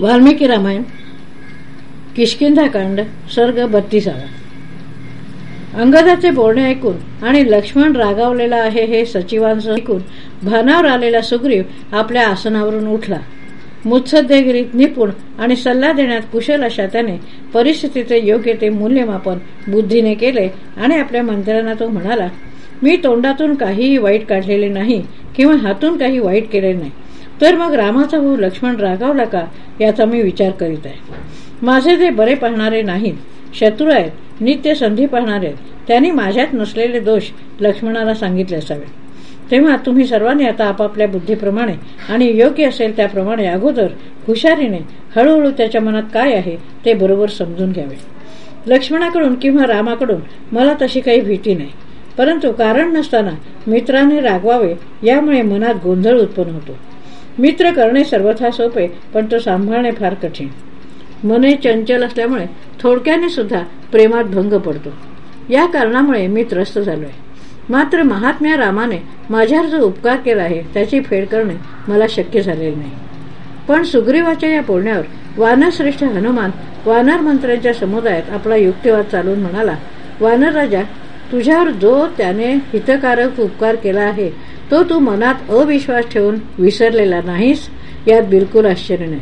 वाल्मिकी रामायण किशकिंधाकांड सर्ग बत्तीसावा. अंगदाचे बोलणे ऐकून आणि लक्ष्मण रागावलेला आहे हे सचिवांसह ऐकून भानावर आलेला सुग्रीव आपल्या आसनावरून उठला. मुत्सद्देगिरीत निपुण आणि सल्ला देण्यात कुशल अशा त्याने परिस्थितीचे योग्य ते मूल्यमापन बुद्धीने केले आणि आपल्या मंत्र्यांना तो म्हणाला मी तोंडातून काहीही वाईट काढलेले नाही किंवा हातून काही वाईट केले नाही. तर मग रामाचा भाऊ लक्ष्मण रागावला का? याचा मी विचार करीत आहे. माझे जे बरे पाहणारे नाहीत शत्रू आहेत नित्य संधी पाहणारे आहेत त्यांनी माझ्यात नसलेले दोष लक्ष्मणाला सांगितले असावे. तेव्हा तुम्ही सर्वांनी आता आपापल्या बुद्धीप्रमाणे आणि योग्य असेल त्याप्रमाणे अगोदर हुशारीने हळूहळू त्याच्या मनात काय आहे ते बरोबर समजून घ्यावे. लक्ष्मणाकडून किंवा रामाकडून मला तशी काही भीती नाही. परंतु कारण नसताना मित्राने रागवावे यामुळे मनात गोंधळ उत्पन्न होतो. मित्र करणे सर्वथा सोपे पण तो सांभाळणे फार कठीण. मने चंचल असल्यामुळे थोडक्याने सुद्धा प्रेमात भंग पडतो. या कारणामुळे मी त्रस्त झालोय. मात्र महात्म्या रामाने माझ्यावर जो उपकार केला आहे त्याची फेड करणे मला शक्य झालेले नाही. पण सुग्रीवाच्या या बोलण्यावर वानरश्रेष्ठ हनुमान वानर मंत्र्यांच्या समुदायात आपला युक्तिवाद चालून म्हणाला वानर राजा तुझ्यावर जो त्याने हितकारक उपकार केला आहे तो तू मनात अविश्वास ठेवून विसरलेला नाहीस यात बिलकुल आश्चर्य नाही.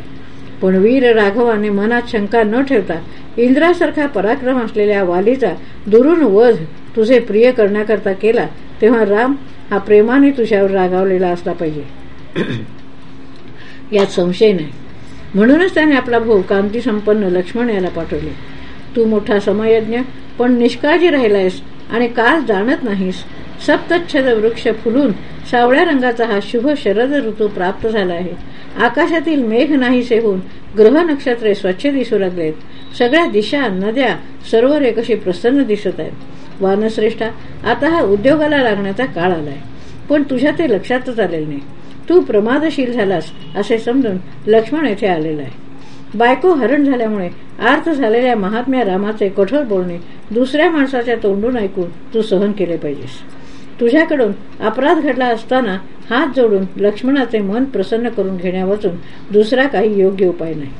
पण वीर राघवाने मनात शंका न ठेवता इंद्रासारखा पराक्रम असलेल्या वालीचा दुरून वध तुझे प्रिय करण्याकरता केला तेव्हा राम हा प्रेमाने तुझ्यावर रागावलेला असला पाहिजे. यात संशय नाही. म्हणूनच त्याने आपला भाऊ कांती संपन्न लक्ष्मण याला पाठवले. तू मोठा समयज्ञ पण निष्काळजी राहिलायस आणि काल जाणत नाहीस. सप्तच्छद वृक्ष फुलून सावळ्या रंगाचा हा शुभ शरद ऋतू प्राप्त झाला आहे. आकाशातील मेघ नाहीसे होऊन ग्रह नक्षत्रे स्वच्छ दिसू लागलेत. सगळ्या दिशा नद्या सरोवरे कशी प्रसन्न दिसत आहेत. वानश्रेष्ठा आता हा उद्योगाला लागण्याचा काळ आलाय. पण तुझ्या ते लक्षातच आलेले नाही. तू प्रमादशील झालास असे समजून लक्ष्मण येथे आलेला आहे. बायको हरण झाल्यामुळे आर्थ झालेल्या महात्म्या रामाचे कठोर बोलणे दुसऱ्या माणसाच्या तोंडून ऐकून तू सहन केले पाहिजेस. तुझ्याकडून अपराध घडला असताना हात जोडून लक्ष्मणाचे मन प्रसन्न करून घेण्यावाचून दुसरा काही योग्य उपाय नाही.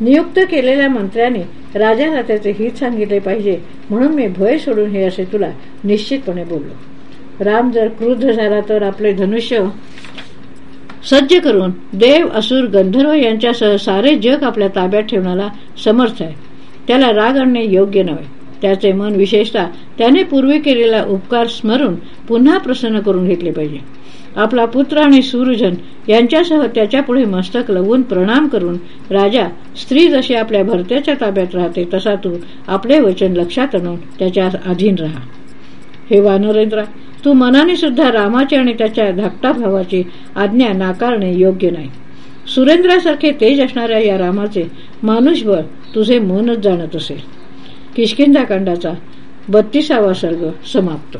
नियुक्त केलेल्या मंत्र्याने राजाला त्याचे हित सांगितले पाहिजे म्हणून मी भय सोडून हे असे तुला निश्चितपणे बोललो. राम जर क्रुद्ध झाला तर आपले धनुष्य सज्ज करून देव असुर गंधर्व यांच्यासह सारे जग आपल्या ताब्यात ठेवण्याला समर्थ आहे. त्याला राग आणणे योग्य नव्हे. त्याचे मन विशेषतः त्याने पूर्वी केलेला उपकार स्मरून पुन्हा प्रसन्न करून घेतले पाहिजे. आपला पुत्र आणि सूरजन यांच्यासह त्याच्यापुढे मस्तक लवून प्रणाम करून राजा स्त्री जशी आपल्या भरत्याच्या ताब्यात राहते तसा तू आपले वचन लक्षात आणून त्याच्या अधीन राहा. हे वानरेंद्रा तू मनाने सुद्धा रामाची आणि त्याच्या धाकटा भावाची आज्ञा नाकारणे योग्य नाही. सुरेंद्रासारखे तेज असणाऱ्या या रामाचे मानुषबळ तुझे मनच जाणत असेल. किशकिंदाकांडाचा बत्तीसावा सर्ग समाप्त.